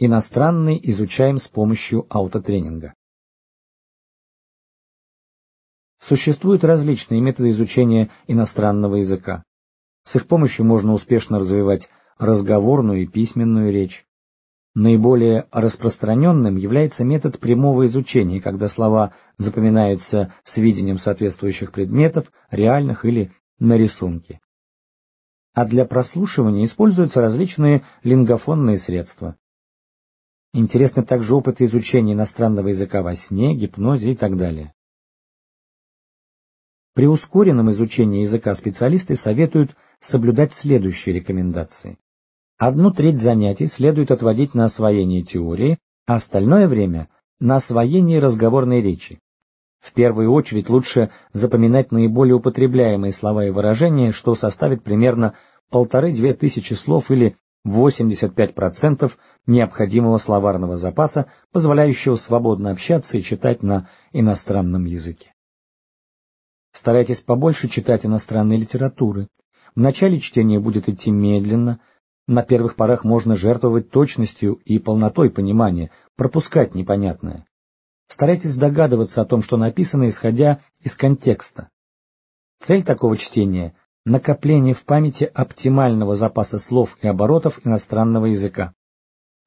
Иностранный изучаем с помощью аутотренинга. Существуют различные методы изучения иностранного языка. С их помощью можно успешно развивать разговорную и письменную речь. Наиболее распространенным является метод прямого изучения, когда слова запоминаются с видением соответствующих предметов, реальных или на рисунке. А для прослушивания используются различные лингофонные средства. Интересны также опыты изучения иностранного языка во сне, гипнозе и так далее. При ускоренном изучении языка специалисты советуют соблюдать следующие рекомендации. Одну треть занятий следует отводить на освоение теории, а остальное время – на освоение разговорной речи. В первую очередь лучше запоминать наиболее употребляемые слова и выражения, что составит примерно полторы-две тысячи слов или 85% необходимого словарного запаса, позволяющего свободно общаться и читать на иностранном языке. Старайтесь побольше читать иностранной литературы. В начале чтения будет идти медленно, на первых порах можно жертвовать точностью и полнотой понимания, пропускать непонятное. Старайтесь догадываться о том, что написано, исходя из контекста. Цель такого чтения – накопление в памяти оптимального запаса слов и оборотов иностранного языка.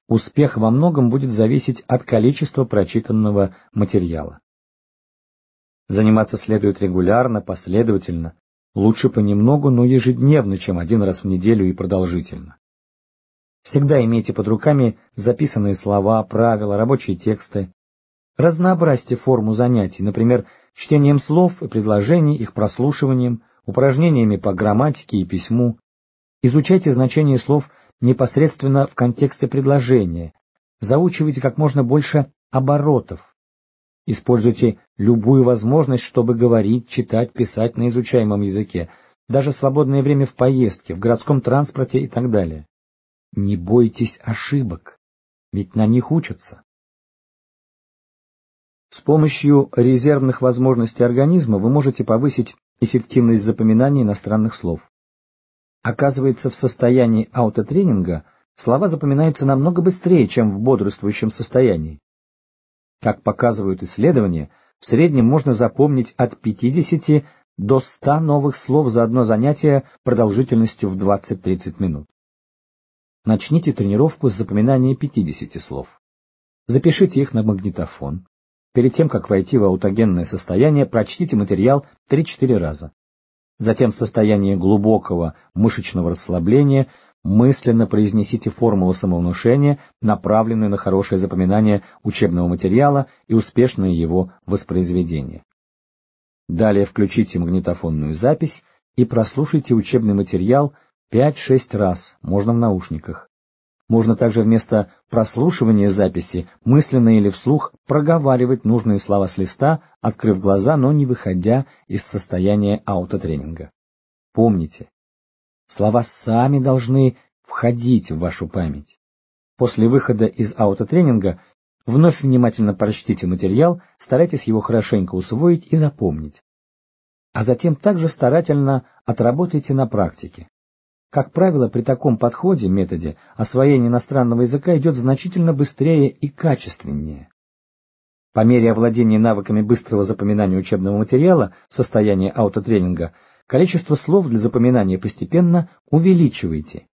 Успех во многом будет зависеть от количества прочитанного материала. Заниматься следует регулярно, последовательно, лучше понемногу, но ежедневно, чем один раз в неделю и продолжительно. Всегда имейте под руками записанные слова, правила, рабочие тексты. Разнообразьте форму занятий, например, чтением слов и предложений, их прослушиванием, упражнениями по грамматике и письму. Изучайте значение слов непосредственно в контексте предложения. Заучивайте как можно больше оборотов. Используйте любую возможность, чтобы говорить, читать, писать на изучаемом языке, даже свободное время в поездке, в городском транспорте и так далее. Не бойтесь ошибок, ведь на них учатся. С помощью резервных возможностей организма вы можете повысить эффективность запоминания иностранных слов. Оказывается, в состоянии аутотренинга слова запоминаются намного быстрее, чем в бодрствующем состоянии. Как показывают исследования, в среднем можно запомнить от 50 до 100 новых слов за одно занятие продолжительностью в 20-30 минут. Начните тренировку с запоминания 50 слов. Запишите их на магнитофон. Перед тем, как войти в аутогенное состояние, прочтите материал 3-4 раза. Затем в состоянии глубокого мышечного расслабления мысленно произнесите формулу самовнушения, направленную на хорошее запоминание учебного материала и успешное его воспроизведение. Далее включите магнитофонную запись и прослушайте учебный материал 5-6 раз, можно в наушниках. Можно также вместо прослушивания записи мысленно или вслух проговаривать нужные слова с листа, открыв глаза, но не выходя из состояния аутотренинга. Помните, слова сами должны входить в вашу память. После выхода из аутотренинга вновь внимательно прочтите материал, старайтесь его хорошенько усвоить и запомнить. А затем также старательно отработайте на практике. Как правило, при таком подходе, методе, освоение иностранного языка идет значительно быстрее и качественнее. По мере овладения навыками быстрого запоминания учебного материала в состоянии аутотренинга, количество слов для запоминания постепенно увеличивайте.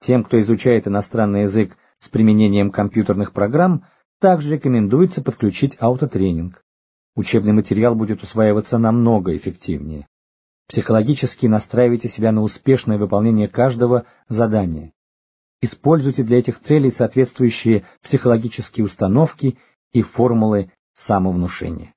Тем, кто изучает иностранный язык с применением компьютерных программ, также рекомендуется подключить аутотренинг. Учебный материал будет усваиваться намного эффективнее. Психологически настраивайте себя на успешное выполнение каждого задания. Используйте для этих целей соответствующие психологические установки и формулы самовнушения.